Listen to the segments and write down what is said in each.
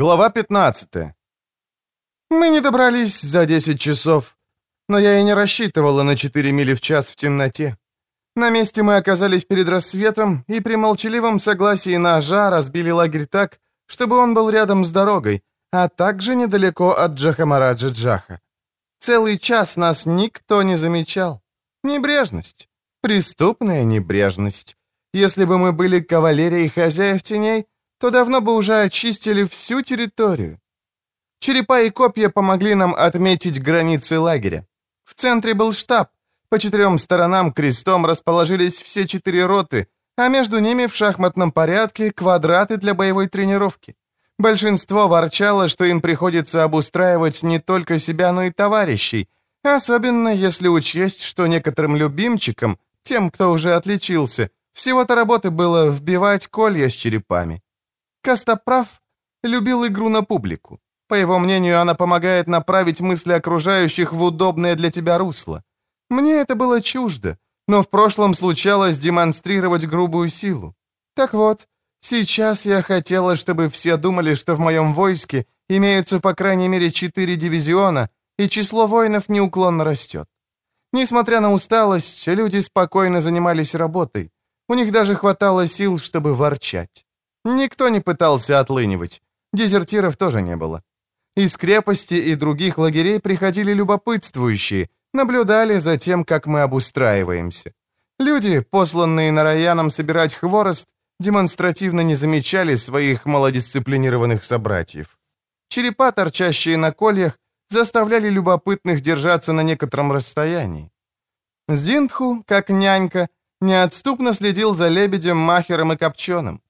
Глава 15 Мы не добрались за 10 часов, но я и не рассчитывала на 4 мили в час в темноте. На месте мы оказались перед рассветом и при молчаливом согласии ножа разбили лагерь так, чтобы он был рядом с дорогой, а также недалеко от Джахамараджа Джаха. Целый час нас никто не замечал. Небрежность. Преступная небрежность. Если бы мы были кавалерией хозяев теней, то давно бы уже очистили всю территорию. Черепа и копья помогли нам отметить границы лагеря. В центре был штаб. По четырем сторонам крестом расположились все четыре роты, а между ними в шахматном порядке квадраты для боевой тренировки. Большинство ворчало, что им приходится обустраивать не только себя, но и товарищей, особенно если учесть, что некоторым любимчикам, тем, кто уже отличился, всего-то работы было вбивать колья с черепами. Костоправ любил игру на публику. По его мнению, она помогает направить мысли окружающих в удобное для тебя русло. Мне это было чуждо, но в прошлом случалось демонстрировать грубую силу. Так вот, сейчас я хотела, чтобы все думали, что в моем войске имеются по крайней мере четыре дивизиона, и число воинов неуклонно растет. Несмотря на усталость, люди спокойно занимались работой. У них даже хватало сил, чтобы ворчать. Никто не пытался отлынивать. Дезертиров тоже не было. Из крепости и других лагерей приходили любопытствующие, наблюдали за тем, как мы обустраиваемся. Люди, посланные Нараяном собирать хворост, демонстративно не замечали своих малодисциплинированных собратьев. Черепа, торчащие на кольях, заставляли любопытных держаться на некотором расстоянии. Зиндху, как нянька, неотступно следил за лебедем, махером и копченым.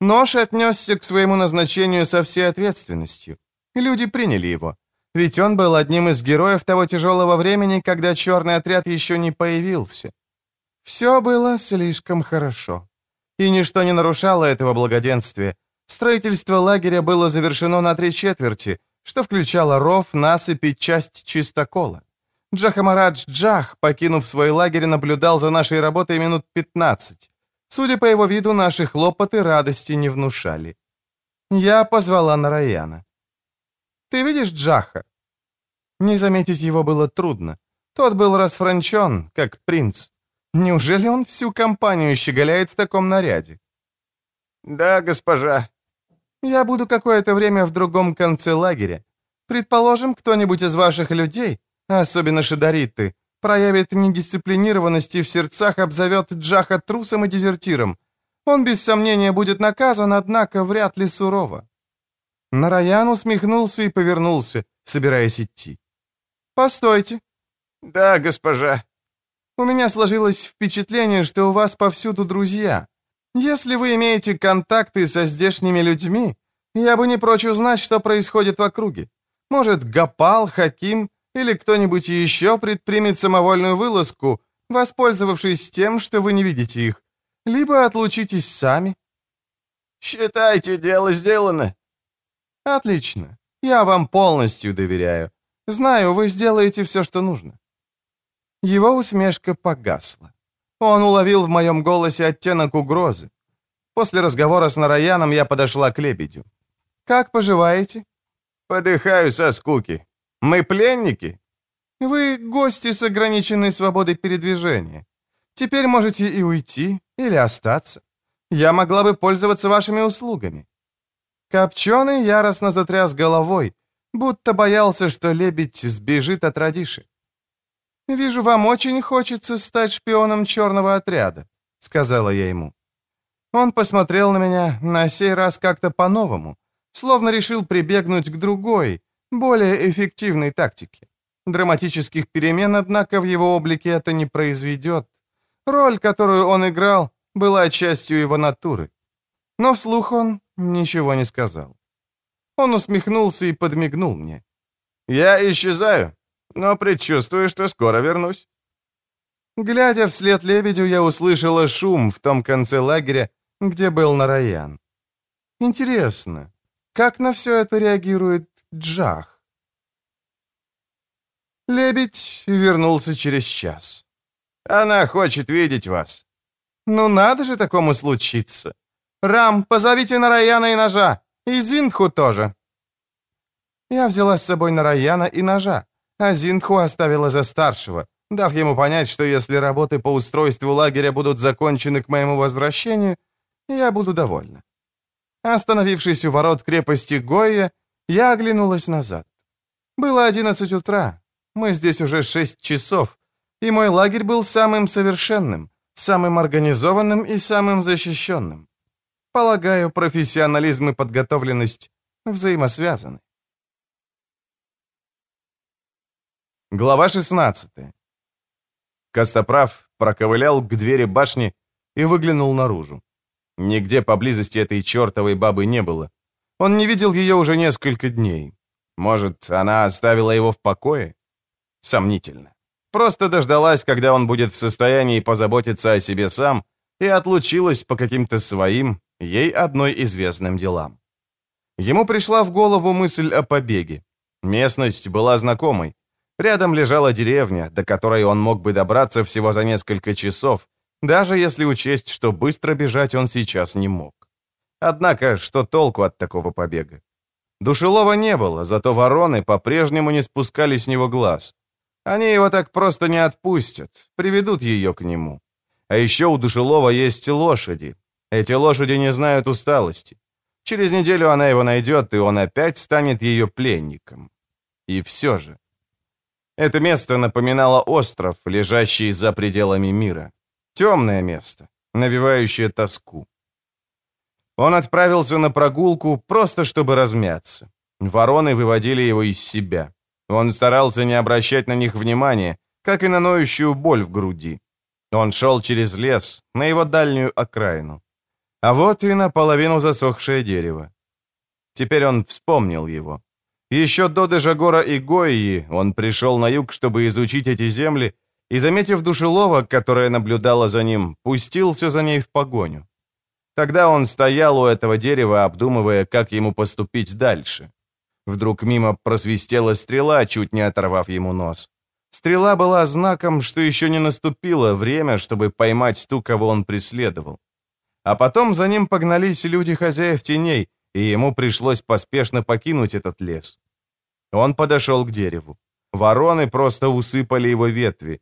Нож отнесся к своему назначению со всей ответственностью. Люди приняли его. Ведь он был одним из героев того тяжелого времени, когда черный отряд еще не появился. Все было слишком хорошо. И ничто не нарушало этого благоденствия. Строительство лагеря было завершено на три четверти, что включало ров, насыпь и часть чистокола. Джахамарадж Джах, покинув свой лагерь, наблюдал за нашей работой минут 15. Судя по его виду, наши хлопоты радости не внушали. Я позвала Нараяна. «Ты видишь Джаха?» Не заметить его было трудно. Тот был расфранчен, как принц. Неужели он всю компанию щеголяет в таком наряде? «Да, госпожа». «Я буду какое-то время в другом конце лагеря. Предположим, кто-нибудь из ваших людей, особенно шидариты, проявит недисциплинированность и в сердцах обзовет Джаха трусом и дезертиром. Он без сомнения будет наказан, однако вряд ли сурово. Нараян усмехнулся и повернулся, собираясь идти. «Постойте». «Да, госпожа». «У меня сложилось впечатление, что у вас повсюду друзья. Если вы имеете контакты со здешними людьми, я бы не прочь узнать, что происходит в округе. Может, Гапал, Хаким или кто-нибудь еще предпримет самовольную вылазку, воспользовавшись тем, что вы не видите их. Либо отлучитесь сами». «Считайте, дело сделано». «Отлично. Я вам полностью доверяю. Знаю, вы сделаете все, что нужно». Его усмешка погасла. Он уловил в моем голосе оттенок угрозы. После разговора с Нараяном я подошла к лебедю. «Как поживаете?» «Подыхаю со скуки. Мы пленники?» «Вы гости с ограниченной свободой передвижения. Теперь можете и уйти, или остаться. Я могла бы пользоваться вашими услугами». Копченый яростно затряс головой, будто боялся, что лебедь сбежит от Радиши. «Вижу, вам очень хочется стать шпионом черного отряда», — сказала я ему. Он посмотрел на меня на сей раз как-то по-новому, словно решил прибегнуть к другой, более эффективной тактике. Драматических перемен, однако, в его облике это не произведет. Роль, которую он играл, была частью его натуры. Но вслух он ничего не сказал. Он усмехнулся и подмигнул мне. «Я исчезаю, но предчувствую, что скоро вернусь». Глядя вслед лебедю, я услышала шум в том конце лагеря, где был Нараян. Интересно, как на все это реагирует Джах. Лебедь вернулся через час. «Она хочет видеть вас». «Ну надо же такому случиться. Рам, позовите Нараяна и ножа, и Зиндху тоже». Я взяла с собой Нараяна и ножа, а Зинху оставила за старшего, дав ему понять, что если работы по устройству лагеря будут закончены к моему возвращению, я буду довольна. Остановившись у ворот крепости Гойя, я оглянулась назад. Было 11 утра. Мы здесь уже 6 часов, и мой лагерь был самым совершенным, самым организованным и самым защищенным. Полагаю, профессионализм и подготовленность взаимосвязаны. Глава 16 Костоправ проковылял к двери башни и выглянул наружу. Нигде поблизости этой чертовой бабы не было. Он не видел ее уже несколько дней. Может, она оставила его в покое? Сомнительно. Просто дождалась, когда он будет в состоянии позаботиться о себе сам, и отлучилась по каким-то своим, ей одной известным делам. Ему пришла в голову мысль о побеге. Местность была знакомой. Рядом лежала деревня, до которой он мог бы добраться всего за несколько часов, даже если учесть, что быстро бежать он сейчас не мог. Однако, что толку от такого побега? Душелова не было, зато вороны по-прежнему не спускали с него глаз. Они его так просто не отпустят, приведут ее к нему. А еще у Душелова есть лошади. Эти лошади не знают усталости. Через неделю она его найдет, и он опять станет ее пленником. И все же. Это место напоминало остров, лежащий за пределами мира. Темное место, навевающее тоску. Он отправился на прогулку, просто чтобы размяться. Вороны выводили его из себя. Он старался не обращать на них внимания, как и на ноющую боль в груди. Он шел через лес, на его дальнюю окраину. А вот и наполовину засохшее дерево. Теперь он вспомнил его. Еще до Дежагора и Гои он пришел на юг, чтобы изучить эти земли, и, заметив душелова, которая наблюдала за ним, пустился за ней в погоню. Тогда он стоял у этого дерева, обдумывая, как ему поступить дальше. Вдруг мимо просвистела стрела, чуть не оторвав ему нос. Стрела была знаком, что еще не наступило время, чтобы поймать ту, кого он преследовал. А потом за ним погнались люди хозяев теней, и ему пришлось поспешно покинуть этот лес. Он подошел к дереву. Вороны просто усыпали его ветви.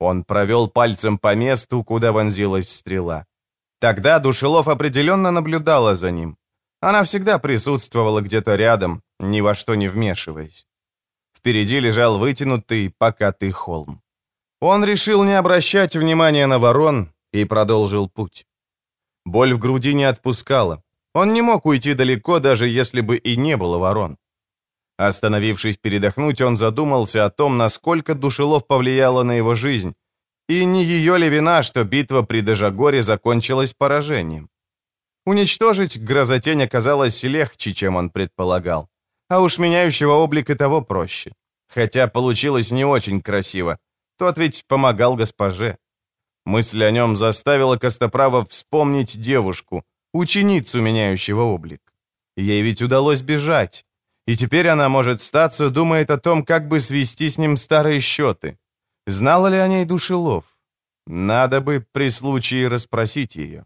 Он провел пальцем по месту, куда вонзилась стрела. Тогда Душелов определенно наблюдала за ним. Она всегда присутствовала где-то рядом, ни во что не вмешиваясь. Впереди лежал вытянутый, покатый холм. Он решил не обращать внимания на ворон и продолжил путь. Боль в груди не отпускала. Он не мог уйти далеко, даже если бы и не было ворон. Остановившись передохнуть, он задумался о том, насколько Душелов повлияла на его жизнь. И не ее ли вина, что битва при Дежагоре закончилась поражением? Уничтожить грозотень оказалось легче, чем он предполагал. А уж меняющего облик и того проще. Хотя получилось не очень красиво. Тот ведь помогал госпоже. Мысль о нем заставила Костоправа вспомнить девушку, ученицу меняющего облик. Ей ведь удалось бежать. И теперь она, может статься, думает о том, как бы свести с ним старые счеты. Знала ли о ней Душелов? Надо бы при случае расспросить ее.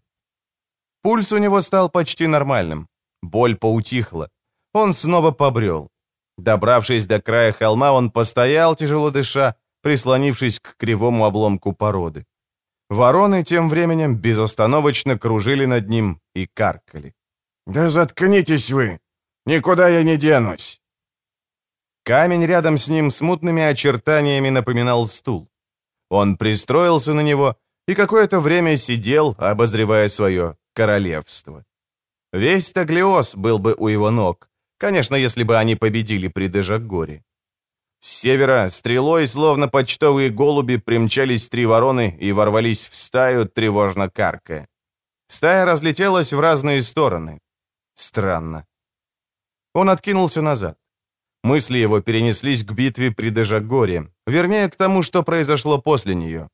Пульс у него стал почти нормальным. Боль поутихла. Он снова побрел. Добравшись до края холма, он постоял, тяжело дыша, прислонившись к кривому обломку породы. Вороны тем временем безостановочно кружили над ним и каркали. «Да заткнитесь вы! Никуда я не денусь!» Камень рядом с ним смутными очертаниями напоминал стул. Он пристроился на него и какое-то время сидел, обозревая свое королевство. Весь Таглиос был бы у его ног, конечно, если бы они победили при Дежагоре. С севера стрелой, словно почтовые голуби, примчались три вороны и ворвались в стаю, тревожно каркая. Стая разлетелась в разные стороны. Странно. Он откинулся назад. Мысли его перенеслись к битве при Дежагоре, вернее, к тому, что произошло после нее.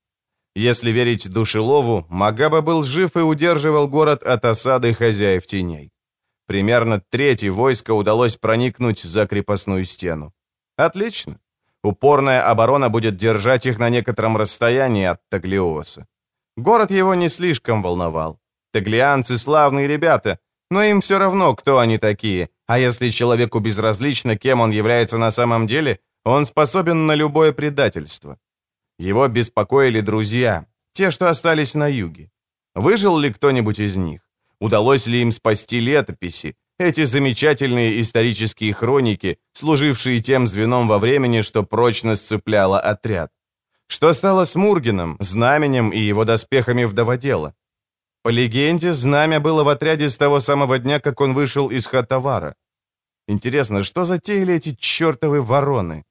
Если верить Душелову, Магаба был жив и удерживал город от осады хозяев теней. Примерно третье войско удалось проникнуть за крепостную стену. Отлично. Упорная оборона будет держать их на некотором расстоянии от Таглиоса. Город его не слишком волновал. Таглианцы славные ребята, но им все равно, кто они такие, А если человеку безразлично, кем он является на самом деле, он способен на любое предательство. Его беспокоили друзья, те, что остались на юге. Выжил ли кто-нибудь из них? Удалось ли им спасти летописи, эти замечательные исторические хроники, служившие тем звеном во времени, что прочно сцепляло отряд? Что стало с Мургином, знаменем и его доспехами вдоводела? По легенде, знамя было в отряде с того самого дня, как он вышел из Хатавара. Интересно, что затеяли эти чертовы вороны?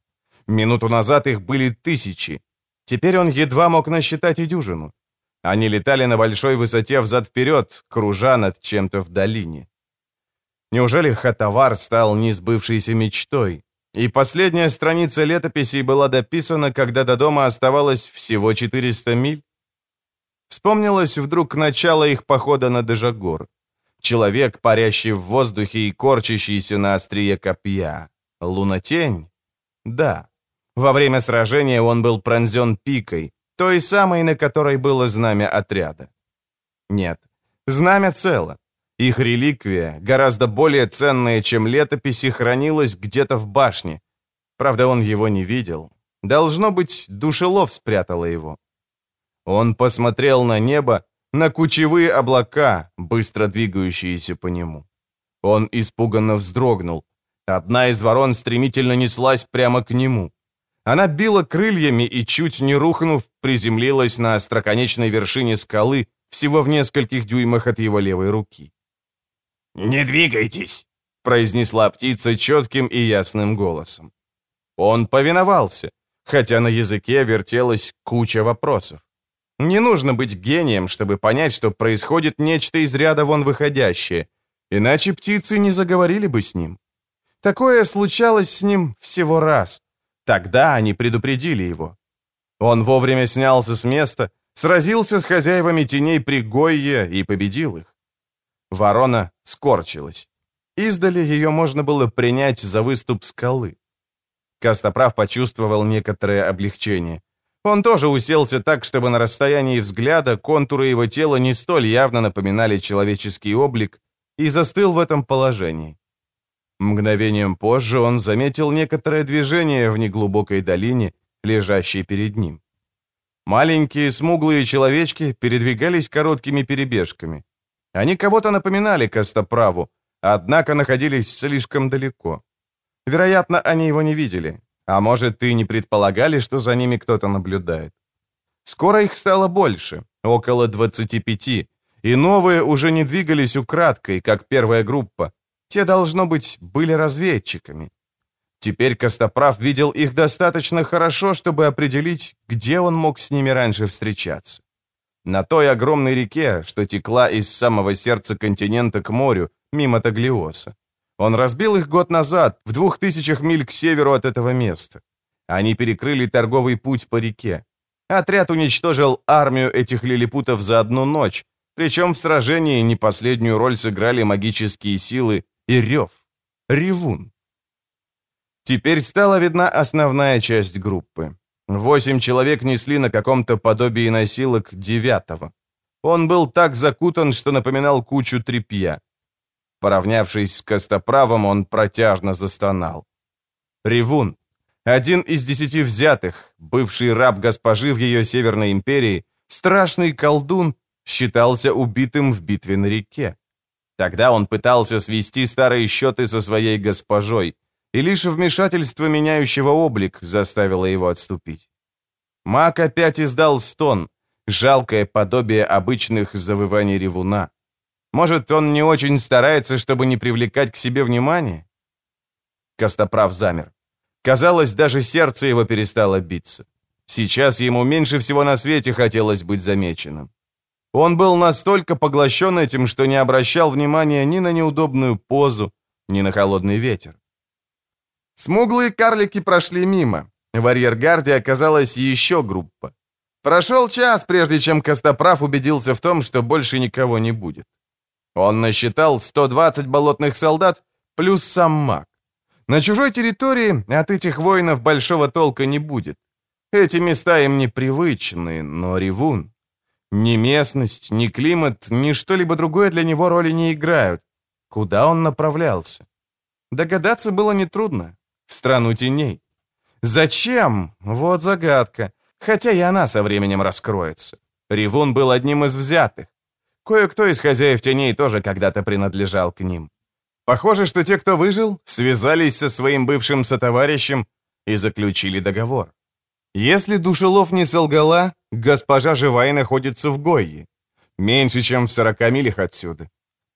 Минуту назад их были тысячи. Теперь он едва мог насчитать и дюжину. Они летали на большой высоте взад-вперед, кружа над чем-то в долине. Неужели Хатавар стал несбывшейся мечтой? И последняя страница летописей была дописана, когда до дома оставалось всего 400 миль? Вспомнилось вдруг начало их похода на Дежагор. Человек, парящий в воздухе и корчащийся на острие копья. Лунатень? Да. Во время сражения он был пронзен пикой, той самой, на которой было знамя отряда. Нет, знамя цело. Их реликвия, гораздо более ценная, чем летописи, хранилась где-то в башне. Правда, он его не видел. Должно быть, душелов спрятала его. Он посмотрел на небо, на кучевые облака, быстро двигающиеся по нему. Он испуганно вздрогнул. Одна из ворон стремительно неслась прямо к нему. Она била крыльями и, чуть не рухнув, приземлилась на остроконечной вершине скалы всего в нескольких дюймах от его левой руки. «Не двигайтесь!» — произнесла птица четким и ясным голосом. Он повиновался, хотя на языке вертелась куча вопросов. Не нужно быть гением, чтобы понять, что происходит нечто из ряда вон выходящее, иначе птицы не заговорили бы с ним. Такое случалось с ним всего раз. Тогда они предупредили его. Он вовремя снялся с места, сразился с хозяевами теней при Гойе и победил их. Ворона скорчилась. Издали ее можно было принять за выступ скалы. Костоправ почувствовал некоторое облегчение. Он тоже уселся так, чтобы на расстоянии взгляда контуры его тела не столь явно напоминали человеческий облик, и застыл в этом положении. Мгновением позже он заметил некоторое движение в неглубокой долине, лежащей перед ним. Маленькие смуглые человечки передвигались короткими перебежками. Они кого-то напоминали Костоправу, однако находились слишком далеко. Вероятно, они его не видели. А может, и не предполагали, что за ними кто-то наблюдает. Скоро их стало больше, около 25, и новые уже не двигались украдкой, как первая группа. Те, должно быть, были разведчиками. Теперь Костоправ видел их достаточно хорошо, чтобы определить, где он мог с ними раньше встречаться. На той огромной реке, что текла из самого сердца континента к морю, мимо Таглиоса. Он разбил их год назад, в двух тысячах миль к северу от этого места. Они перекрыли торговый путь по реке. Отряд уничтожил армию этих лилипутов за одну ночь, причем в сражении не последнюю роль сыграли магические силы и рев. Ревун. Теперь стала видна основная часть группы. Восемь человек несли на каком-то подобии носилок девятого. Он был так закутан, что напоминал кучу тряпья. Поравнявшись с Костоправом, он протяжно застонал. Ревун, один из десяти взятых, бывший раб госпожи в ее Северной империи, страшный колдун, считался убитым в битве на реке. Тогда он пытался свести старые счеты со своей госпожой, и лишь вмешательство меняющего облик заставило его отступить. Маг опять издал стон, жалкое подобие обычных завываний ревуна. Может, он не очень старается, чтобы не привлекать к себе внимания? Костоправ замер. Казалось, даже сердце его перестало биться. Сейчас ему меньше всего на свете хотелось быть замеченным. Он был настолько поглощен этим, что не обращал внимания ни на неудобную позу, ни на холодный ветер. Смуглые карлики прошли мимо. В арьергарде оказалась еще группа. Прошел час, прежде чем Костоправ убедился в том, что больше никого не будет. Он насчитал 120 болотных солдат плюс сам маг. На чужой территории от этих воинов большого толка не будет. Эти места им непривычны, но ревун. Ни местность, ни климат, ни что-либо другое для него роли не играют. Куда он направлялся? Догадаться было нетрудно. В страну теней. Зачем? Вот загадка. Хотя и она со временем раскроется. Ревун был одним из взятых. Кое-кто из хозяев теней тоже когда-то принадлежал к ним. Похоже, что те, кто выжил, связались со своим бывшим сотоварищем и заключили договор. Если Душелов не солгала, госпожа живая находится в Гойе. Меньше, чем в 40 милях отсюда.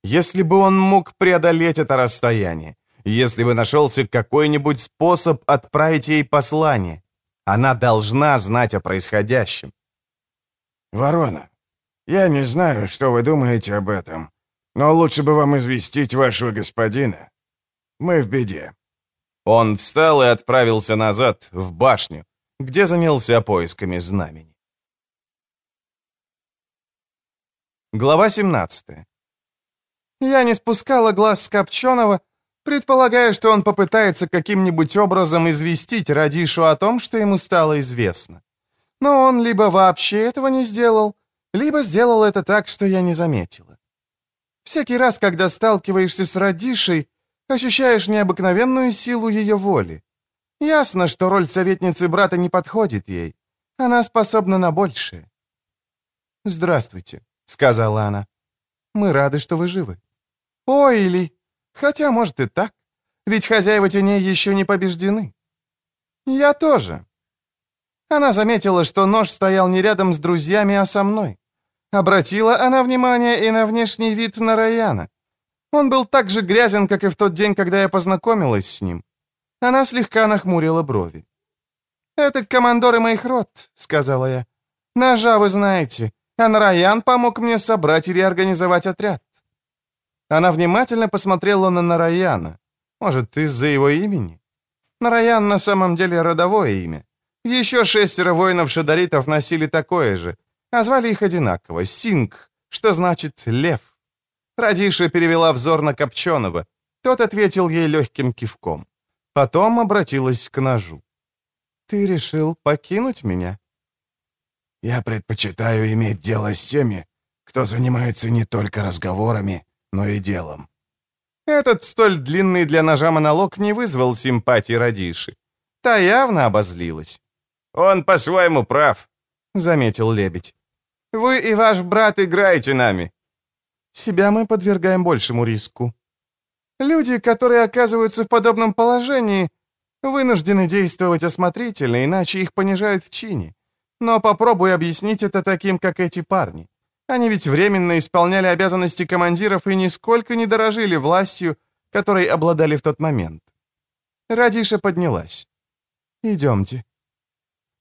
Если бы он мог преодолеть это расстояние, если бы нашелся какой-нибудь способ отправить ей послание, она должна знать о происходящем. «Ворона, я не знаю, что вы думаете об этом, но лучше бы вам известить вашего господина. Мы в беде». Он встал и отправился назад, в башню, где занялся поисками знамени. Глава 17 Я не спускала глаз с Копченого, предполагая, что он попытается каким-нибудь образом известить Радишу о том, что ему стало известно. Но он либо вообще этого не сделал, либо сделал это так, что я не заметила. Всякий раз, когда сталкиваешься с Радишей, ощущаешь необыкновенную силу ее воли. Ясно, что роль советницы брата не подходит ей. Она способна на большее. «Здравствуйте», — сказала она. «Мы рады, что вы живы». «Ой, Ли, хотя, может, и так. Ведь хозяева теней еще не побеждены». «Я тоже». Она заметила, что нож стоял не рядом с друзьями, а со мной. Обратила она внимание и на внешний вид Нараяна. Он был так же грязен, как и в тот день, когда я познакомилась с ним. Она слегка нахмурила брови. «Это командоры моих рот», — сказала я. «Ножа вы знаете, а Нараян помог мне собрать и реорганизовать отряд». Она внимательно посмотрела на Нараяна. Может, из-за его имени? Нараян на самом деле родовое имя. Еще шестеро воинов-шадаритов носили такое же, а звали их одинаково — Синг, что значит «лев». Радиша перевела взор на Копченого. Тот ответил ей легким кивком. Потом обратилась к ножу. «Ты решил покинуть меня?» «Я предпочитаю иметь дело с теми, кто занимается не только разговорами, но и делом». Этот столь длинный для ножа монолог не вызвал симпатии Радиши. Та явно обозлилась. «Он по-своему прав», — заметил лебедь. Вы и ваш брат играете нами. Себя мы подвергаем большему риску. Люди, которые оказываются в подобном положении, вынуждены действовать осмотрительно, иначе их понижают в чине. Но попробуй объяснить это таким, как эти парни. Они ведь временно исполняли обязанности командиров и нисколько не дорожили властью, которой обладали в тот момент. Радиша поднялась. «Идемте».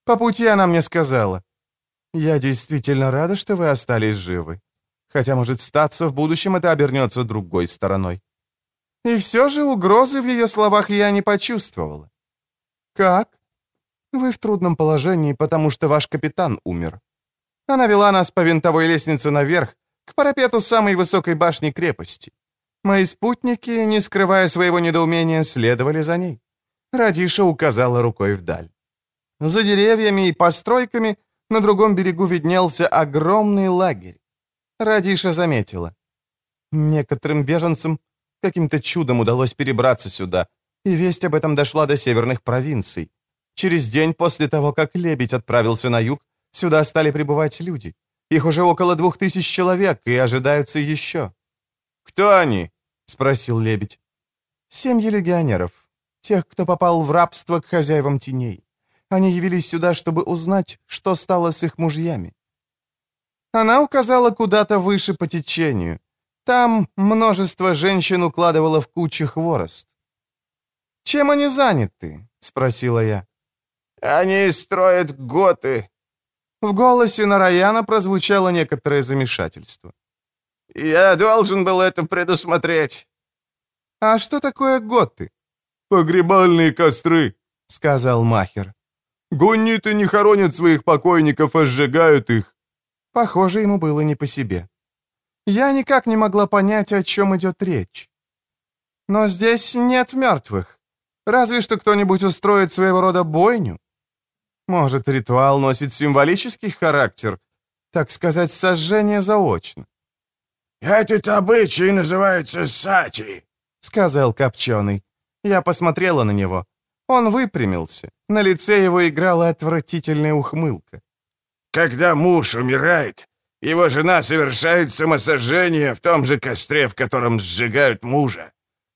По пути она мне сказала, «Я действительно рада, что вы остались живы. Хотя, может, статься, в будущем это обернется другой стороной». И все же угрозы в ее словах я не почувствовала. «Как?» «Вы в трудном положении, потому что ваш капитан умер. Она вела нас по винтовой лестнице наверх, к парапету самой высокой башни крепости. Мои спутники, не скрывая своего недоумения, следовали за ней. Радиша указала рукой вдаль. За деревьями и постройками на другом берегу виднелся огромный лагерь. Радиша заметила. Некоторым беженцам каким-то чудом удалось перебраться сюда, и весть об этом дошла до северных провинций. Через день после того, как Лебедь отправился на юг, сюда стали прибывать люди. Их уже около двух тысяч человек, и ожидаются еще. «Кто они?» — спросил Лебедь. «Семьи легионеров, тех, кто попал в рабство к хозяевам теней. Они явились сюда, чтобы узнать, что стало с их мужьями. Она указала куда-то выше по течению. Там множество женщин укладывало в кучи хворост. «Чем они заняты?» — спросила я. «Они строят готы». В голосе Нараяна прозвучало некоторое замешательство. «Я должен был это предусмотреть». «А что такое готы?» «Погребальные костры», — сказал Махер. Гунниты не хоронят своих покойников, а сжигают их». Похоже, ему было не по себе. Я никак не могла понять, о чем идет речь. Но здесь нет мертвых. Разве что кто-нибудь устроит своего рода бойню. Может, ритуал носит символический характер, так сказать, сожжение заочно. «Этот обычай называется сати», — сказал Копченый. Я посмотрела на него. Он выпрямился. На лице его играла отвратительная ухмылка. «Когда муж умирает, его жена совершает самосожжение в том же костре, в котором сжигают мужа.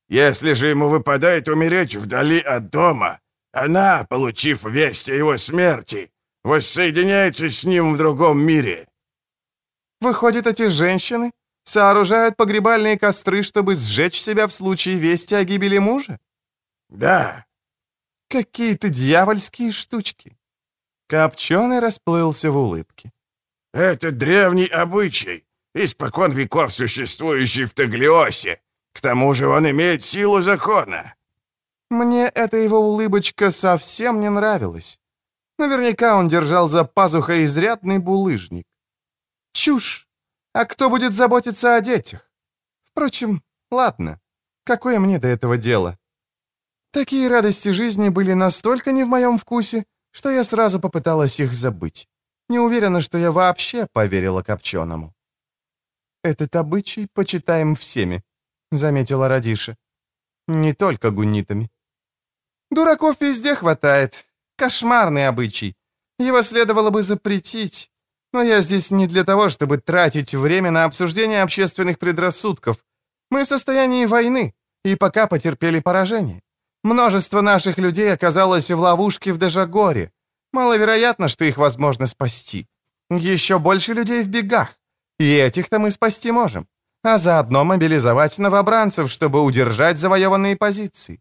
Если же ему выпадает умереть вдали от дома, она, получив весть о его смерти, воссоединяется с ним в другом мире». «Выходит, эти женщины сооружают погребальные костры, чтобы сжечь себя в случае вести о гибели мужа?» «Да». «Какие-то дьявольские штучки». Копченый расплылся в улыбке. «Это древний обычай, испокон веков существующий в Таглиосе. К тому же он имеет силу закона». Мне эта его улыбочка совсем не нравилась. Наверняка он держал за пазухой изрядный булыжник. Чушь! А кто будет заботиться о детях? Впрочем, ладно. Какое мне до этого дело? Такие радости жизни были настолько не в моем вкусе, что я сразу попыталась их забыть. Не уверена, что я вообще поверила Копченому. «Этот обычай почитаем всеми», — заметила Радиша. «Не только гуннитами». «Дураков везде хватает. Кошмарный обычай. Его следовало бы запретить. Но я здесь не для того, чтобы тратить время на обсуждение общественных предрассудков. Мы в состоянии войны, и пока потерпели поражение. Множество наших людей оказалось в ловушке в Дежагоре. Маловероятно, что их возможно спасти. Еще больше людей в бегах. И этих-то мы спасти можем. А заодно мобилизовать новобранцев, чтобы удержать завоеванные позиции.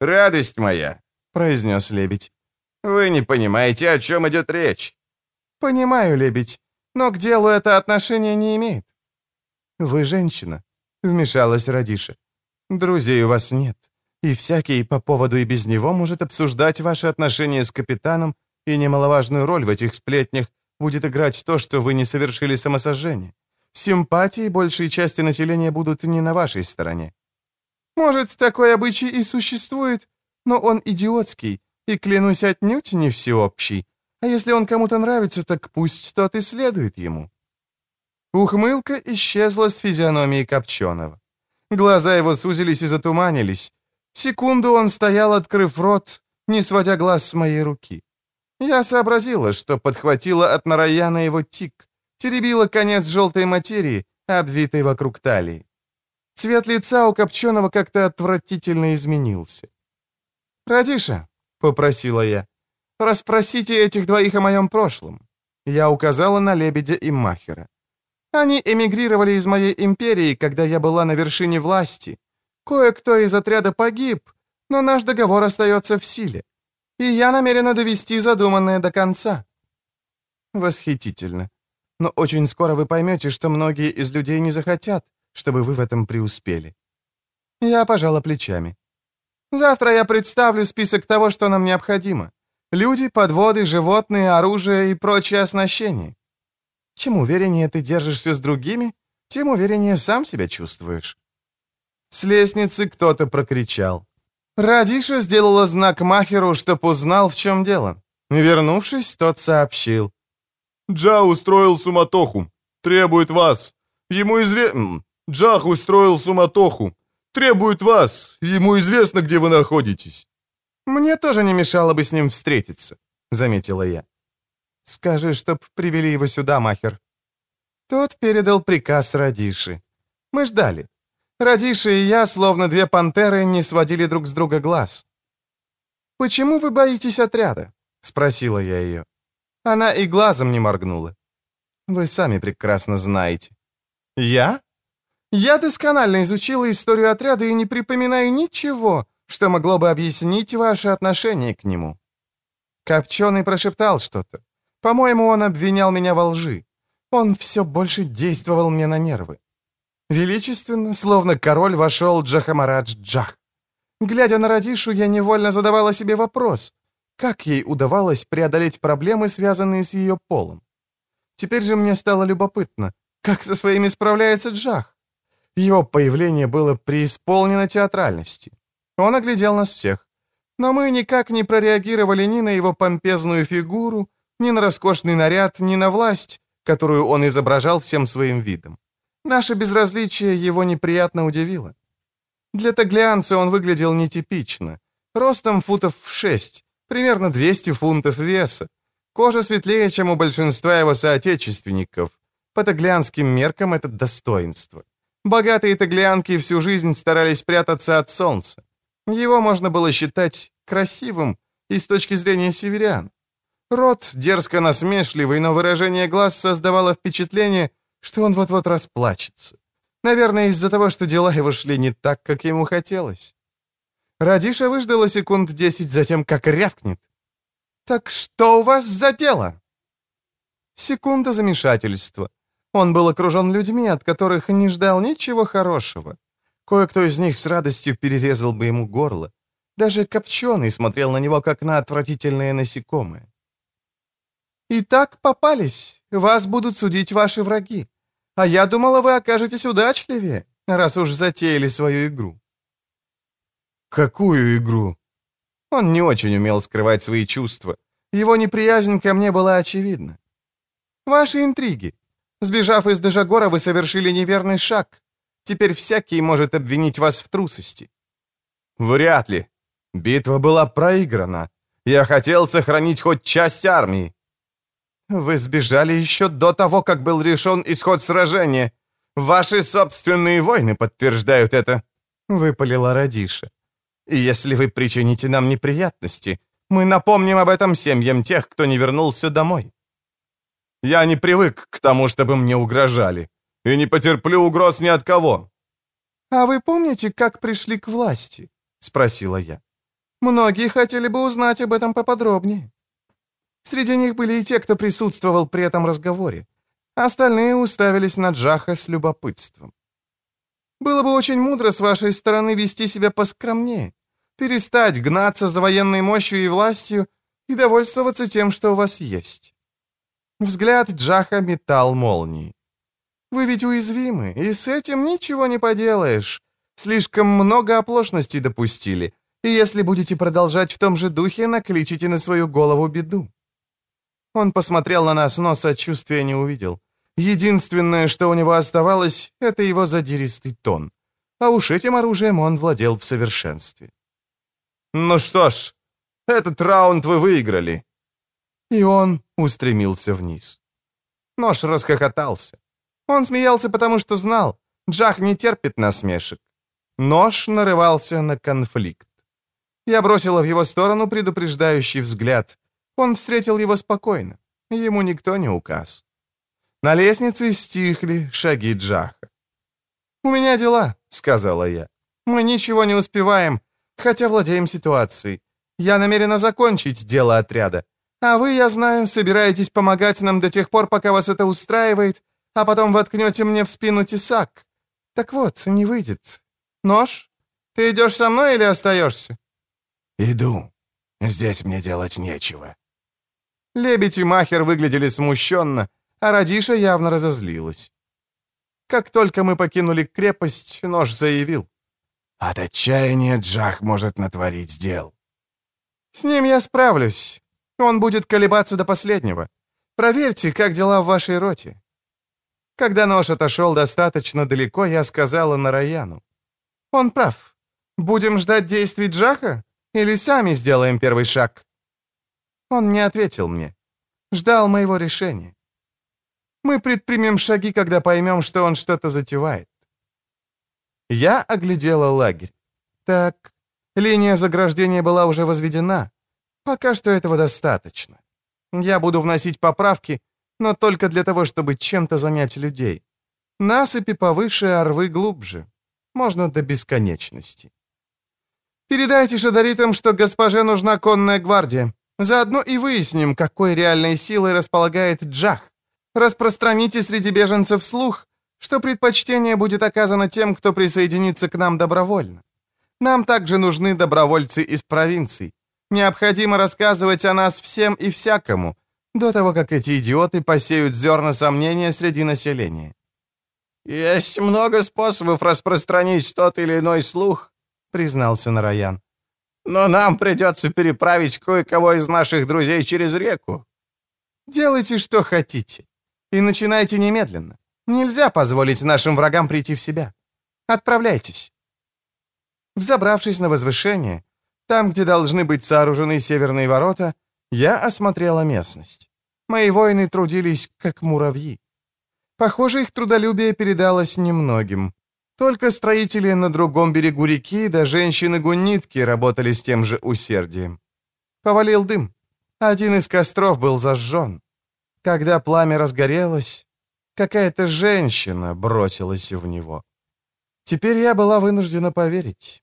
«Радость моя», — произнес лебедь. «Вы не понимаете, о чем идет речь». «Понимаю, лебедь, но к делу это отношение не имеет». «Вы женщина», — вмешалась Радиша. «Друзей у вас нет, и всякий по поводу и без него может обсуждать ваши отношения с капитаном, и немаловажную роль в этих сплетнях будет играть то, что вы не совершили самосожжение. Симпатии большей части населения будут не на вашей стороне. Может, такой обычай и существует, но он идиотский, и, клянусь, отнюдь не всеобщий. А если он кому-то нравится, так пусть тот и следует ему». Ухмылка исчезла с физиономии Копченого. Глаза его сузились и затуманились. Секунду он стоял, открыв рот, не сводя глаз с моей руки. Я сообразила, что подхватила от Нараяна его тик, теребила конец желтой материи, обвитой вокруг талии. Цвет лица у Копченого как-то отвратительно изменился. «Радиша», — попросила я, — «расспросите этих двоих о моем прошлом». Я указала на Лебедя и Махера. Они эмигрировали из моей империи, когда я была на вершине власти. Кое-кто из отряда погиб, но наш договор остается в силе. И я намерена довести задуманное до конца». «Восхитительно. Но очень скоро вы поймете, что многие из людей не захотят, чтобы вы в этом преуспели». Я пожала плечами. «Завтра я представлю список того, что нам необходимо. Люди, подводы, животные, оружие и прочее оснащение. Чем увереннее ты держишься с другими, тем увереннее сам себя чувствуешь». С лестницы кто-то прокричал. Радиша сделала знак Махеру, чтоб узнал, в чем дело. Вернувшись, тот сообщил. «Джа устроил суматоху. Требует вас. Ему известно... Джах устроил суматоху. Требует вас. Ему известно, где вы находитесь». «Мне тоже не мешало бы с ним встретиться», — заметила я. «Скажи, чтоб привели его сюда, Махер». Тот передал приказ Радиши. Мы ждали. Радиша и я, словно две пантеры, не сводили друг с друга глаз. «Почему вы боитесь отряда?» — спросила я ее. Она и глазом не моргнула. «Вы сами прекрасно знаете». «Я?» «Я досконально изучила историю отряда и не припоминаю ничего, что могло бы объяснить ваше отношение к нему». Копченый прошептал что-то. По-моему, он обвинял меня во лжи. Он все больше действовал мне на нервы. Величественно, словно король, вошел Джахамарадж Джах. Глядя на Радишу, я невольно задавала себе вопрос, как ей удавалось преодолеть проблемы, связанные с ее полом. Теперь же мне стало любопытно, как со своими справляется Джах. Его появление было преисполнено театральности. Он оглядел нас всех. Но мы никак не прореагировали ни на его помпезную фигуру, ни на роскошный наряд, ни на власть, которую он изображал всем своим видом. Наше безразличие его неприятно удивило. Для таглианца он выглядел нетипично. Ростом футов в шесть, примерно 200 фунтов веса. Кожа светлее, чем у большинства его соотечественников. По таглианским меркам это достоинство. Богатые таглианки всю жизнь старались прятаться от солнца. Его можно было считать красивым и с точки зрения северян. Рот дерзко насмешливый, но выражение глаз создавало впечатление, что он вот-вот расплачется. Наверное, из-за того, что дела его шли не так, как ему хотелось. Радиша выждала секунд десять, затем как рявкнет. «Так что у вас за дело?» Секунда замешательства. Он был окружен людьми, от которых не ждал ничего хорошего. Кое-кто из них с радостью перерезал бы ему горло. Даже Копченый смотрел на него, как на отвратительные насекомые. «Итак, попались. Вас будут судить ваши враги. А я думала, вы окажетесь удачливее, раз уж затеяли свою игру». «Какую игру?» Он не очень умел скрывать свои чувства. Его неприязнь ко мне была очевидна. «Ваши интриги. Сбежав из Дежагора, вы совершили неверный шаг. Теперь всякий может обвинить вас в трусости». «Вряд ли. Битва была проиграна. Я хотел сохранить хоть часть армии. Вы сбежали еще до того, как был решен исход сражения. Ваши собственные войны подтверждают это», — выпалила Радиша. «И если вы причините нам неприятности, мы напомним об этом семьям тех, кто не вернулся домой». «Я не привык к тому, чтобы мне угрожали, и не потерплю угроз ни от кого». «А вы помните, как пришли к власти?» — спросила я. «Многие хотели бы узнать об этом поподробнее». Среди них были и те, кто присутствовал при этом разговоре. Остальные уставились на Джаха с любопытством. Было бы очень мудро с вашей стороны вести себя поскромнее, перестать гнаться за военной мощью и властью и довольствоваться тем, что у вас есть. Взгляд Джаха метал молнии. Вы ведь уязвимы, и с этим ничего не поделаешь. Слишком много оплошностей допустили, и если будете продолжать в том же духе, накличите на свою голову беду. Он посмотрел на нас, но сочувствия не увидел. Единственное, что у него оставалось, это его задиристый тон. А уж этим оружием он владел в совершенстве. «Ну что ж, этот раунд вы выиграли». И он устремился вниз. Нож расхохотался. Он смеялся, потому что знал, Джах не терпит насмешек. Нож нарывался на конфликт. Я бросила в его сторону предупреждающий взгляд, он встретил его спокойно. Ему никто не указ. На лестнице стихли шаги Джаха. «У меня дела», — сказала я. «Мы ничего не успеваем, хотя владеем ситуацией. Я намерена закончить дело отряда. А вы, я знаю, собираетесь помогать нам до тех пор, пока вас это устраивает, а потом воткнете мне в спину тесак. Так вот, не выйдет. Нож? Ты идешь со мной или остаешься?» «Иду. Здесь мне делать нечего», Лебедь и Махер выглядели смущенно, а Радиша явно разозлилась. Как только мы покинули крепость, нож заявил. «От отчаяния Джах может натворить дел». «С ним я справлюсь. Он будет колебаться до последнего. Проверьте, как дела в вашей роте». Когда нож отошел достаточно далеко, я сказала Нараяну. «Он прав. Будем ждать действий Джаха? Или сами сделаем первый шаг?» Он не ответил мне. Ждал моего решения. Мы предпримем шаги, когда поймем, что он что-то затевает. Я оглядела лагерь. Так, линия заграждения была уже возведена. Пока что этого достаточно. Я буду вносить поправки, но только для того, чтобы чем-то занять людей. Насыпи повыше, а рвы глубже. Можно до бесконечности. Передайте шадаритам, что госпоже нужна конная гвардия. Заодно и выясним, какой реальной силой располагает Джах. Распространите среди беженцев слух, что предпочтение будет оказано тем, кто присоединится к нам добровольно. Нам также нужны добровольцы из провинций. Необходимо рассказывать о нас всем и всякому, до того, как эти идиоты посеют зерна сомнения среди населения. «Есть много способов распространить тот или иной слух», — признался Нараян. Но нам придется переправить кое-кого из наших друзей через реку». «Делайте, что хотите. И начинайте немедленно. Нельзя позволить нашим врагам прийти в себя. Отправляйтесь». Взобравшись на возвышение, там, где должны быть сооружены северные ворота, я осмотрела местность. Мои воины трудились, как муравьи. Похоже, их трудолюбие передалось немногим. Только строители на другом берегу реки да женщины-гуннитки работали с тем же усердием. Повалил дым. Один из костров был зажжен. Когда пламя разгорелось, какая-то женщина бросилась в него. Теперь я была вынуждена поверить.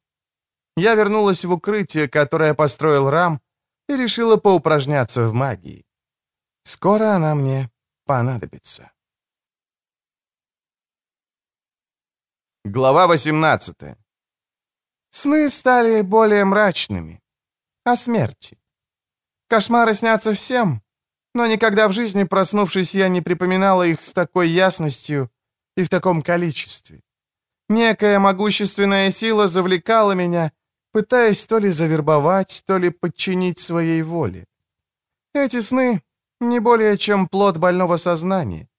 Я вернулась в укрытие, которое построил Рам, и решила поупражняться в магии. Скоро она мне понадобится. Глава 18 Сны стали более мрачными. О смерти. Кошмары снятся всем, но никогда в жизни, проснувшись, я не припоминала их с такой ясностью и в таком количестве. Некая могущественная сила завлекала меня, пытаясь то ли завербовать, то ли подчинить своей воле. Эти сны не более чем плод больного сознания.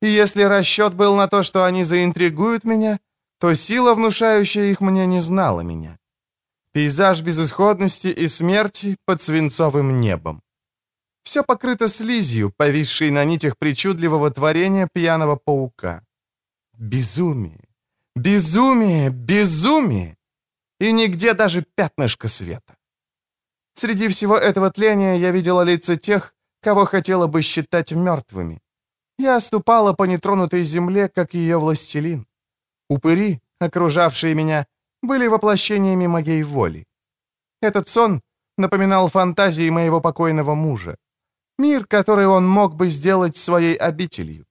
И если расчет был на то, что они заинтригуют меня, то сила, внушающая их мне, не знала меня. Пейзаж безысходности и смерти под свинцовым небом. Все покрыто слизью, повисшей на нитях причудливого творения пьяного паука. Безумие, безумие, безумие! И нигде даже пятнышко света. Среди всего этого тления я видела лица тех, кого хотела бы считать мертвыми. Я ступала по нетронутой земле, как ее властелин. Упыри, окружавшие меня, были воплощениями моей воли. Этот сон напоминал фантазии моего покойного мужа. Мир, который он мог бы сделать своей обителью.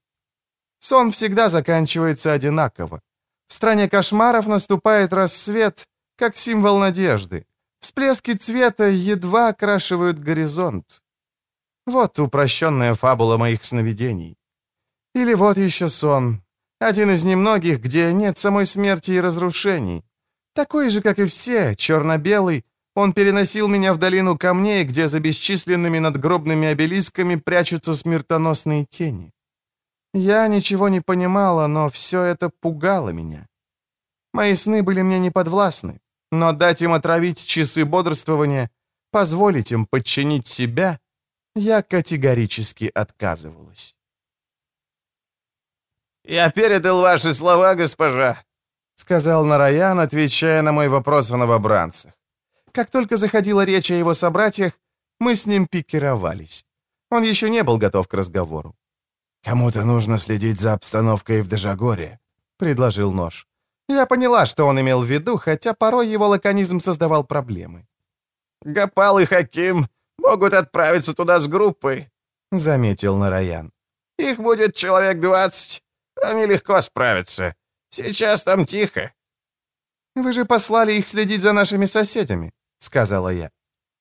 Сон всегда заканчивается одинаково. В стране кошмаров наступает рассвет, как символ надежды. Всплески цвета едва окрашивают горизонт. Вот упрощенная фабула моих сновидений. Или вот еще сон. Один из немногих, где нет самой смерти и разрушений. Такой же, как и все, черно-белый, он переносил меня в долину камней, где за бесчисленными надгробными обелисками прячутся смертоносные тени. Я ничего не понимала, но все это пугало меня. Мои сны были мне неподвластны, но дать им отравить часы бодрствования, позволить им подчинить себя, я категорически отказывалась. «Я передал ваши слова, госпожа», — сказал Нараян, отвечая на мой вопрос о новобранцах. Как только заходила речь о его собратьях, мы с ним пикировались. Он еще не был готов к разговору. «Кому-то нужно следить за обстановкой в Дежагоре», — предложил Нож. Я поняла, что он имел в виду, хотя порой его лаконизм создавал проблемы. «Гапал и Хаким могут отправиться туда с группой», — заметил Нараян. «Их будет человек двадцать. Они легко справятся. Сейчас там тихо». «Вы же послали их следить за нашими соседями», — сказала я.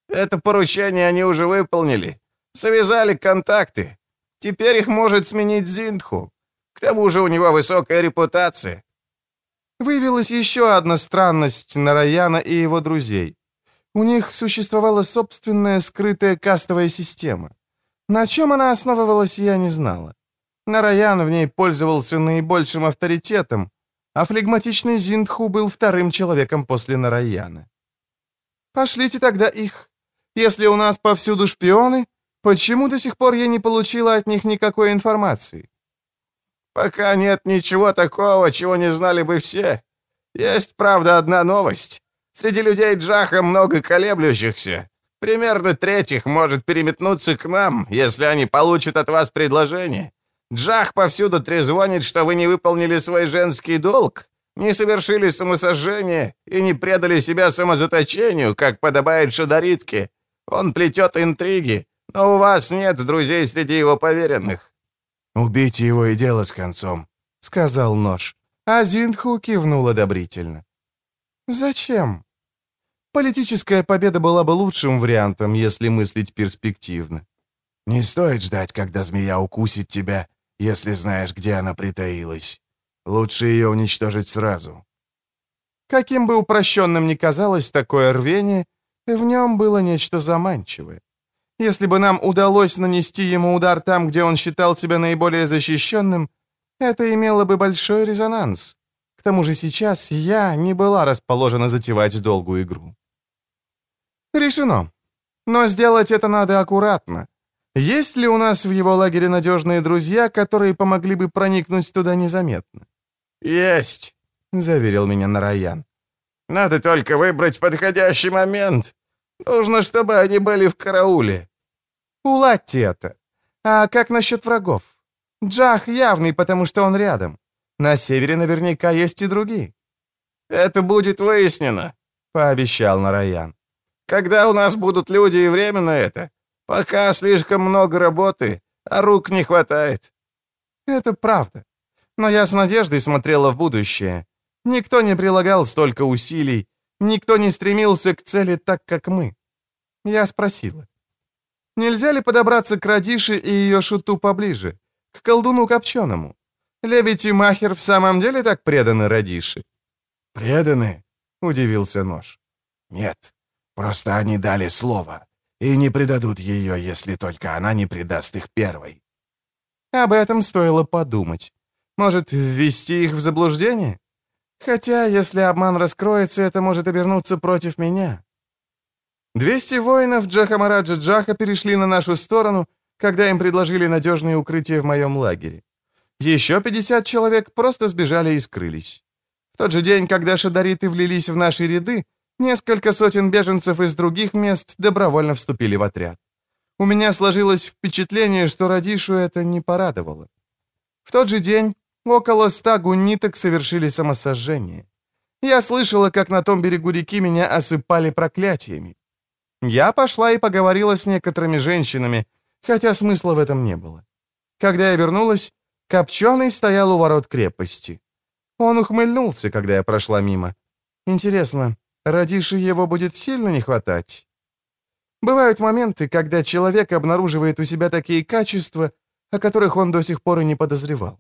«Это поручение они уже выполнили. Связали контакты. Теперь их может сменить Зиндху. К тому же у него высокая репутация». Выявилась еще одна странность Нараяна и его друзей. У них существовала собственная скрытая кастовая система. На чем она основывалась, я не знала. Нараян в ней пользовался наибольшим авторитетом, а флегматичный Зиндху был вторым человеком после Нараяна. «Пошлите тогда их. Если у нас повсюду шпионы, почему до сих пор я не получила от них никакой информации?» «Пока нет ничего такого, чего не знали бы все. Есть, правда, одна новость. Среди людей Джаха много колеблющихся. Примерно третьих может переметнуться к нам, если они получат от вас предложение. Джах повсюду трезвонит, что вы не выполнили свой женский долг, не совершили самосожжение и не предали себя самозаточению, как подобает шадаритке. Он плетет интриги, но у вас нет друзей среди его поверенных». «Убейте его и дело с концом», — сказал Нож. А Зиндху кивнул одобрительно. «Зачем?» Политическая победа была бы лучшим вариантом, если мыслить перспективно. «Не стоит ждать, когда змея укусит тебя, если знаешь, где она притаилась. Лучше ее уничтожить сразу». Каким бы упрощенным ни казалось такое рвение, в нем было нечто заманчивое. Если бы нам удалось нанести ему удар там, где он считал себя наиболее защищенным, это имело бы большой резонанс тому же сейчас я не была расположена затевать долгую игру. Решено. Но сделать это надо аккуратно. Есть ли у нас в его лагере надежные друзья, которые помогли бы проникнуть туда незаметно? «Есть», — заверил меня Нараян. «Надо только выбрать подходящий момент. Нужно, чтобы они были в карауле». «Уладьте это. А как насчет врагов? Джах явный, потому что он рядом. На севере наверняка есть и другие». «Это будет выяснено», — пообещал Нараян. «Когда у нас будут люди и время на это? Пока слишком много работы, а рук не хватает». «Это правда. Но я с надеждой смотрела в будущее. Никто не прилагал столько усилий, никто не стремился к цели так, как мы. Я спросила. Нельзя ли подобраться к Радише и ее шуту поближе, к колдуну Копченому? Левити Махер в самом деле так преданы Радише?» «Преданы?» — удивился Нож. «Нет, просто они дали слово, и не предадут ее, если только она не предаст их первой». Об этом стоило подумать. Может, ввести их в заблуждение? Хотя, если обман раскроется, это может обернуться против меня. 200 воинов Джахамараджа Джаха перешли на нашу сторону, когда им предложили надежное укрытие в моем лагере. Еще 50 человек просто сбежали и скрылись. В тот же день, когда шадариты влились в наши ряды, несколько сотен беженцев из других мест добровольно вступили в отряд. У меня сложилось впечатление, что Радишу это не порадовало. В тот же день около ста гунниток совершили самосожжение. Я слышала, как на том берегу реки меня осыпали проклятиями. Я пошла и поговорила с некоторыми женщинами, хотя смысла в этом не было. Когда я вернулась, Копченый стоял у ворот крепости. Он ухмыльнулся, когда я прошла мимо. Интересно, Радиши его будет сильно не хватать? Бывают моменты, когда человек обнаруживает у себя такие качества, о которых он до сих пор и не подозревал.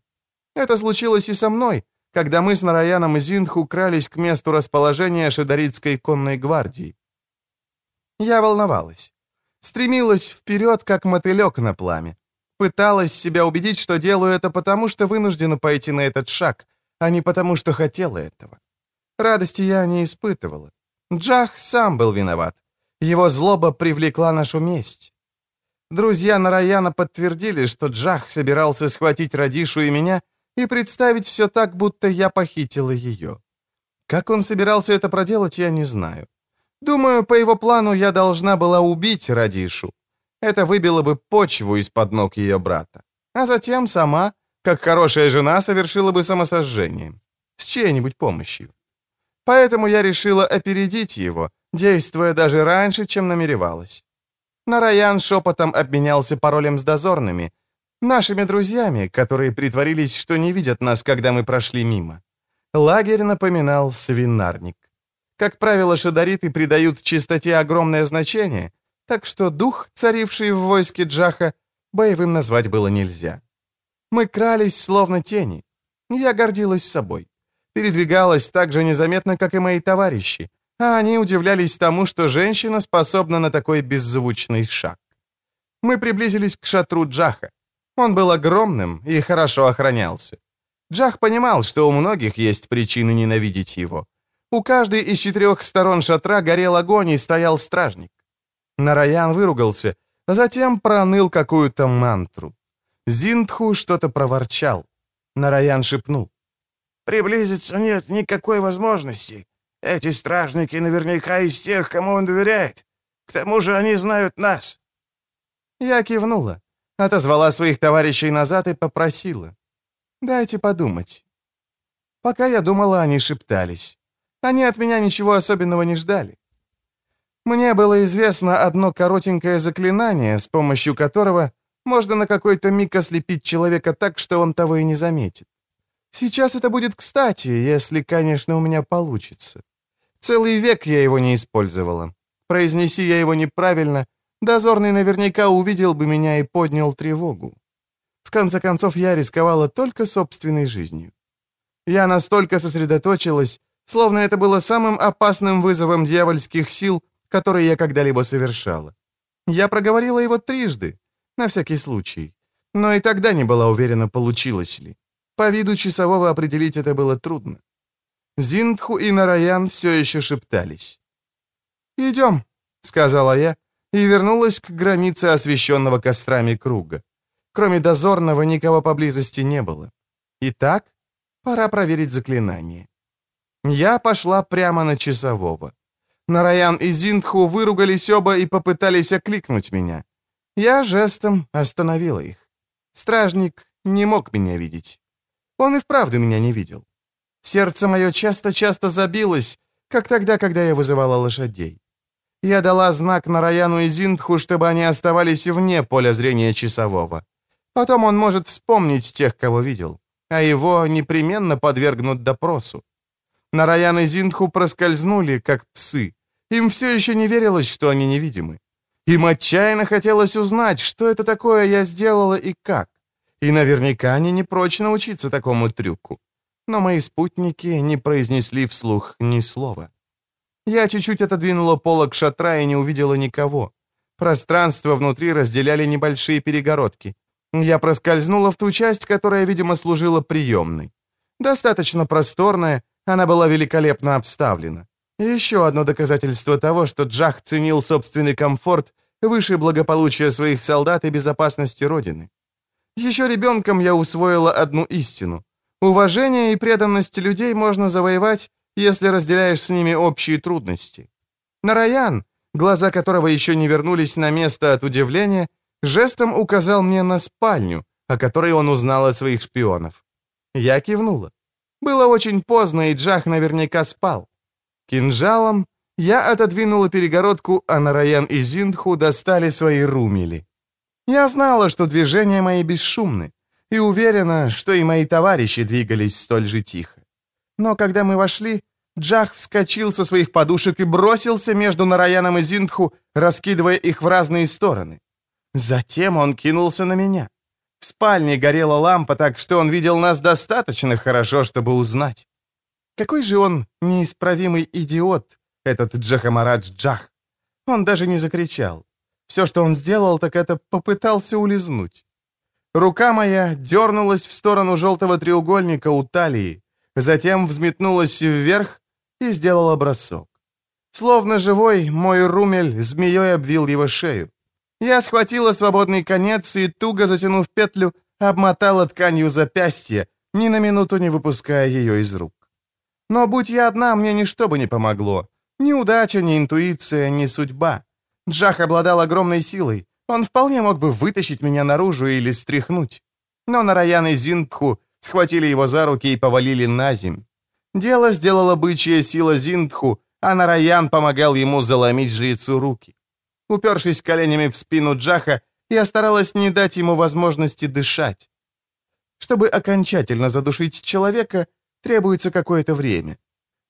Это случилось и со мной, когда мы с Нараяном и Зиндху крались к месту расположения Шадаритской конной гвардии. Я волновалась. Стремилась вперед, как мотылек на пламя. Пыталась себя убедить, что делаю это потому, что вынуждена пойти на этот шаг, а не потому, что хотела этого. Радости я не испытывала. Джах сам был виноват. Его злоба привлекла нашу месть. Друзья Нараяна подтвердили, что Джах собирался схватить Радишу и меня и представить все так, будто я похитила ее. Как он собирался это проделать, я не знаю. Думаю, по его плану я должна была убить Радишу. Это выбило бы почву из-под ног ее брата. А затем сама, как хорошая жена, совершила бы самосожжение. С чьей-нибудь помощью. Поэтому я решила опередить его, действуя даже раньше, чем намеревалась. Нараян шепотом обменялся паролем с дозорными, нашими друзьями, которые притворились, что не видят нас, когда мы прошли мимо. Лагерь напоминал свинарник. Как правило, шадариты придают чистоте огромное значение, так что дух, царивший в войске Джаха, боевым назвать было нельзя. Мы крались, словно тени. Я гордилась собой. Передвигалась так же незаметно, как и мои товарищи, а они удивлялись тому, что женщина способна на такой беззвучный шаг. Мы приблизились к шатру Джаха. Он был огромным и хорошо охранялся. Джах понимал, что у многих есть причины ненавидеть его. У каждой из четырех сторон шатра горел огонь и стоял стражник. Нараян выругался, а затем проныл какую-то мантру. Зиндху что-то проворчал. Нараян шепнул. «Приблизиться нет никакой возможности. Эти стражники наверняка из тех, кому он доверяет. К тому же они знают нас». Я кивнула, отозвала своих товарищей назад и попросила. «Дайте подумать». Пока я думала, они шептались. Они от меня ничего особенного не ждали. Мне было известно одно коротенькое заклинание, с помощью которого можно на какой-то миг ослепить человека так, что он того и не заметит. Сейчас это будет кстати, если, конечно, у меня получится. Целый век я его не использовала. Произнеси я его неправильно, дозорный наверняка увидел бы меня и поднял тревогу. В конце концов, я рисковала только собственной жизнью. Я настолько сосредоточилась, словно это было самым опасным вызовом дьявольских сил, который я когда-либо совершала. Я проговорила его трижды, на всякий случай, но и тогда не была уверена, получилось ли. По виду часового определить это было трудно. Зиндху и Нараян все еще шептались. «Идем», — сказала я, и вернулась к границе освещенного кострами круга. Кроме дозорного, никого поблизости не было. Итак, пора проверить заклинание. Я пошла прямо на часового. Нараян и Зиндху выругались оба и попытались окликнуть меня. Я жестом остановила их. Стражник не мог меня видеть. Он и вправду меня не видел. Сердце мое часто-часто забилось, как тогда, когда я вызывала лошадей. Я дала знак Нараяну и Зиндху, чтобы они оставались вне поля зрения часового. Потом он может вспомнить тех, кого видел, а его непременно подвергнут допросу. Нараян и Зиндху проскользнули, как псы. Им все еще не верилось, что они невидимы. Им отчаянно хотелось узнать, что это такое я сделала и как. И наверняка они не прочь научиться такому трюку. Но мои спутники не произнесли вслух ни слова. Я чуть-чуть отодвинула полок шатра и не увидела никого. Пространство внутри разделяли небольшие перегородки. Я проскользнула в ту часть, которая, видимо, служила приемной. Достаточно просторная, она была великолепно обставлена. Еще одно доказательство того, что Джах ценил собственный комфорт выше благополучия своих солдат и безопасности Родины. Еще ребенком я усвоила одну истину. Уважение и преданность людей можно завоевать, если разделяешь с ними общие трудности. Нараян, глаза которого еще не вернулись на место от удивления, жестом указал мне на спальню, о которой он узнал от своих шпионов. Я кивнула. Было очень поздно, и Джах наверняка спал. Кинжалом я отодвинула перегородку, а Нараян и Зиндху достали свои румели. Я знала, что движения мои бесшумны, и уверена, что и мои товарищи двигались столь же тихо. Но когда мы вошли, Джах вскочил со своих подушек и бросился между Нараяном и Зиндху, раскидывая их в разные стороны. Затем он кинулся на меня. В спальне горела лампа, так что он видел нас достаточно хорошо, чтобы узнать. Какой же он неисправимый идиот, этот Джахамарадж Джах. Он даже не закричал. Все, что он сделал, так это попытался улизнуть. Рука моя дернулась в сторону желтого треугольника у талии, затем взметнулась вверх и сделала бросок. Словно живой, мой румель змеей обвил его шею. Я схватила свободный конец и, туго затянув петлю, обмотала тканью запястье, ни на минуту не выпуская ее из рук. Но будь я одна, мне ничто бы не помогло. Ни удача, ни интуиция, ни судьба. Джах обладал огромной силой. Он вполне мог бы вытащить меня наружу или стряхнуть. Но Нараян и Зиндху схватили его за руки и повалили на земь. Дело сделала бычья сила Зиндху, а Нараян помогал ему заломить жрецу руки. Упершись коленями в спину Джаха, я старалась не дать ему возможности дышать. Чтобы окончательно задушить человека, требуется какое-то время.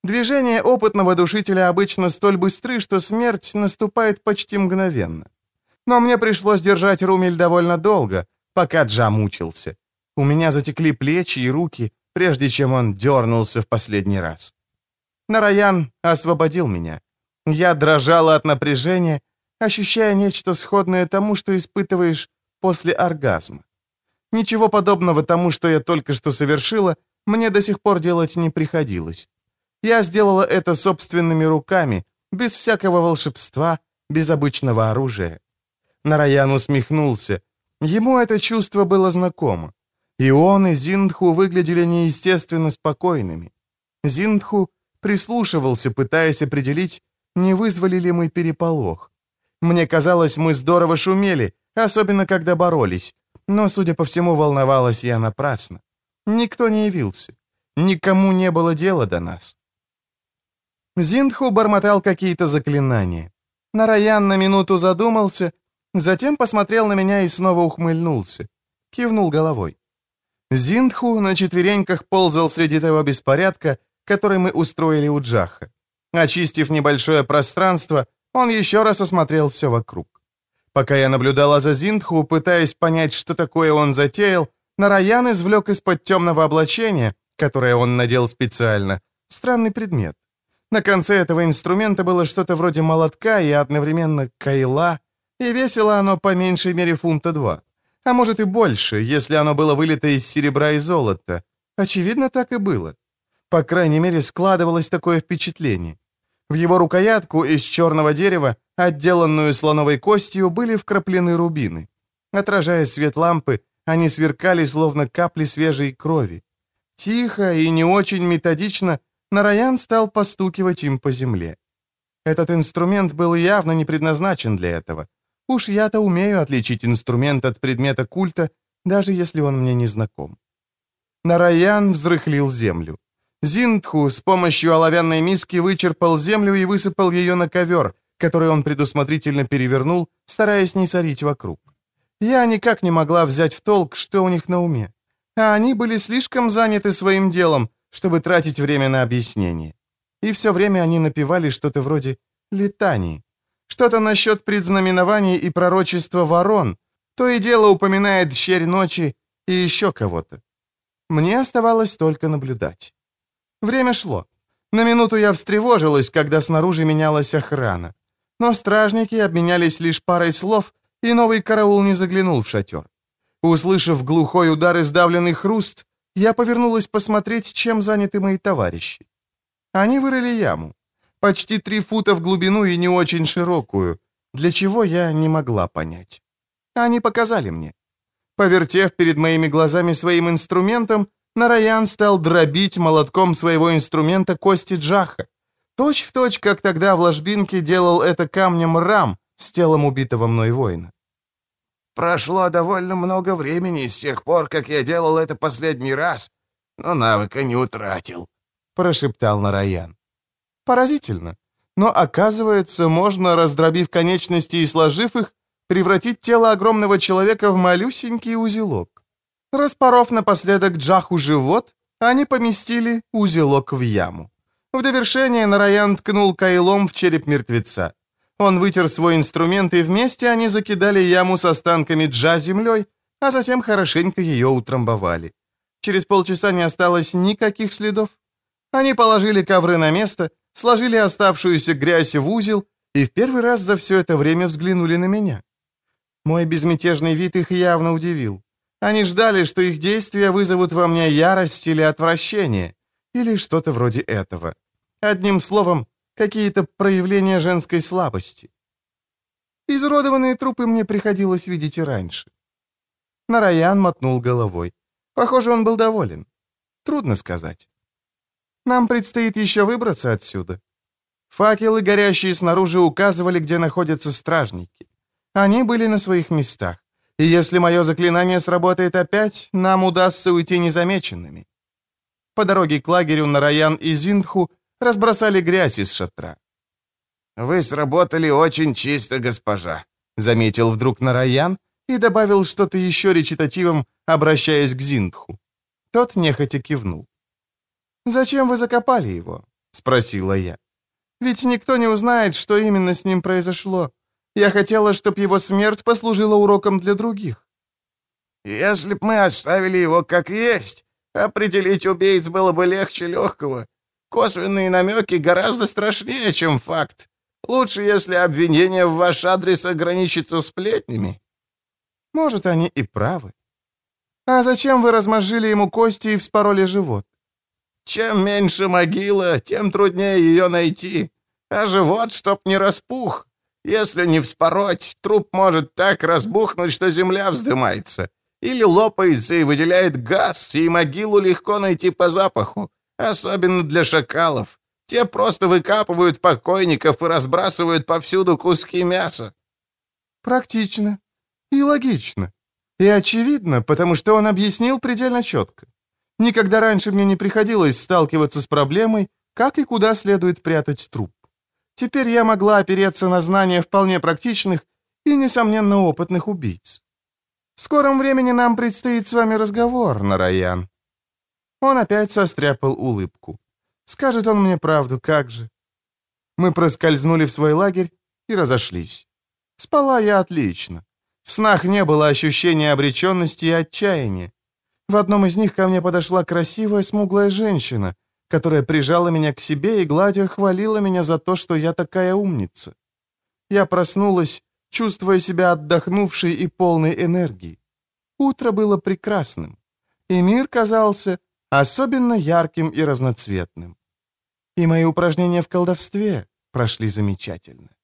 Движения опытного душителя обычно столь быстры, что смерть наступает почти мгновенно. Но мне пришлось держать Румель довольно долго, пока Джа мучился. У меня затекли плечи и руки, прежде чем он дернулся в последний раз. Нараян освободил меня. Я дрожала от напряжения, ощущая нечто сходное тому, что испытываешь после оргазма. Ничего подобного тому, что я только что совершила, мне до сих пор делать не приходилось. Я сделала это собственными руками, без всякого волшебства, без обычного оружия. Нараян усмехнулся. Ему это чувство было знакомо. И он, и Зиндху выглядели неестественно спокойными. Зиндху прислушивался, пытаясь определить, не вызвали ли мы переполох. Мне казалось, мы здорово шумели, особенно когда боролись, но, судя по всему, волновалась я напрасно. Никто не явился. Никому не было дела до нас. Зиндху бормотал какие-то заклинания. Нараян на минуту задумался, затем посмотрел на меня и снова ухмыльнулся. Кивнул головой. Зиндху на четвереньках ползал среди того беспорядка, который мы устроили у Джаха. Очистив небольшое пространство, он еще раз осмотрел все вокруг. Пока я наблюдала за Зиндху, пытаясь понять, что такое он затеял, Нараян извлек из-под темного облачения, которое он надел специально, странный предмет. На конце этого инструмента было что-то вроде молотка и одновременно кайла, и весило оно по меньшей мере фунта два. А может и больше, если оно было вылито из серебра и золота. Очевидно, так и было. По крайней мере, складывалось такое впечатление. В его рукоятку из черного дерева, отделанную слоновой костью, были вкраплены рубины. Отражая свет лампы, они сверкали, словно капли свежей крови. Тихо и не очень методично Нараян стал постукивать им по земле. Этот инструмент был явно не предназначен для этого. Уж я-то умею отличить инструмент от предмета культа, даже если он мне не знаком. Нараян взрыхлил землю. Зиндху с помощью оловянной миски вычерпал землю и высыпал ее на ковер, который он предусмотрительно перевернул, стараясь не сорить вокруг. Я никак не могла взять в толк, что у них на уме. А они были слишком заняты своим делом, чтобы тратить время на объяснение. И все время они напевали что-то вроде летаний. Что-то насчет предзнаменований и пророчества ворон. То и дело упоминает щерь ночи и еще кого-то. Мне оставалось только наблюдать. Время шло. На минуту я встревожилась, когда снаружи менялась охрана. Но стражники обменялись лишь парой слов, и новый караул не заглянул в шатер. Услышав глухой удар и сдавленный хруст, я повернулась посмотреть, чем заняты мои товарищи. Они вырыли яму. Почти три фута в глубину и не очень широкую, для чего я не могла понять. Они показали мне. Повертев перед моими глазами своим инструментом, Нараян стал дробить молотком своего инструмента кости Джаха. Точь в точь, как тогда в ложбинке делал это камнем рам с телом убитого мной воина. Прошло довольно много времени с тех пор, как я делал это последний раз, но навыка не утратил», — прошептал Нараян. «Поразительно. Но, оказывается, можно, раздробив конечности и сложив их, превратить тело огромного человека в малюсенький узелок. Распоров напоследок Джаху живот, они поместили узелок в яму. В довершение Нараян ткнул кайлом в череп мертвеца. Он вытер свой инструмент, и вместе они закидали яму с останками Джа землей, а затем хорошенько ее утрамбовали. Через полчаса не осталось никаких следов. Они положили ковры на место, сложили оставшуюся грязь в узел и в первый раз за все это время взглянули на меня. Мой безмятежный вид их явно удивил. Они ждали, что их действия вызовут во мне ярость или отвращение, или что-то вроде этого. Одним словом, какие-то проявления женской слабости. Изуродованные трупы мне приходилось видеть и раньше. Нараян мотнул головой. Похоже, он был доволен. Трудно сказать. Нам предстоит еще выбраться отсюда. Факелы, горящие снаружи, указывали, где находятся стражники. Они были на своих местах. И если мое заклинание сработает опять, нам удастся уйти незамеченными. По дороге к лагерю Нараян и Зиндху разбросали грязь из шатра. «Вы сработали очень чисто, госпожа», — заметил вдруг Нараян и добавил что-то еще речитативом, обращаясь к Зиндху. Тот нехотя кивнул. «Зачем вы закопали его?» — спросила я. «Ведь никто не узнает, что именно с ним произошло. Я хотела, чтобы его смерть послужила уроком для других». «Если б мы оставили его как есть, определить убийц было бы легче легкого. Косвенные намеки гораздо страшнее, чем факт. Лучше, если обвинение в ваш адрес ограничится сплетнями». «Может, они и правы. А зачем вы размозжили ему кости и вспороли живот?» «Чем меньше могила, тем труднее ее найти. А живот, чтоб не распух. Если не вспороть, труп может так разбухнуть, что земля вздымается. Или лопается и выделяет газ, и могилу легко найти по запаху. Особенно для шакалов. Те просто выкапывают покойников и разбрасывают повсюду куски мяса. Практично. И логично. И очевидно, потому что он объяснил предельно четко. Никогда раньше мне не приходилось сталкиваться с проблемой, как и куда следует прятать труп. Теперь я могла опереться на знания вполне практичных и, несомненно, опытных убийц. В скором времени нам предстоит с вами разговор, Нараян. Он опять состряпал улыбку. Скажет он мне правду, как же. Мы проскользнули в свой лагерь и разошлись. Спала я отлично. В снах не было ощущения обреченности и отчаяния. В одном из них ко мне подошла красивая смуглая женщина, которая прижала меня к себе и, гладя, хвалила меня за то, что я такая умница. Я проснулась, чувствуя себя отдохнувшей и полной энергии. Утро было прекрасным, и мир казался особенно ярким и разноцветным. И мои упражнения в колдовстве прошли замечательно.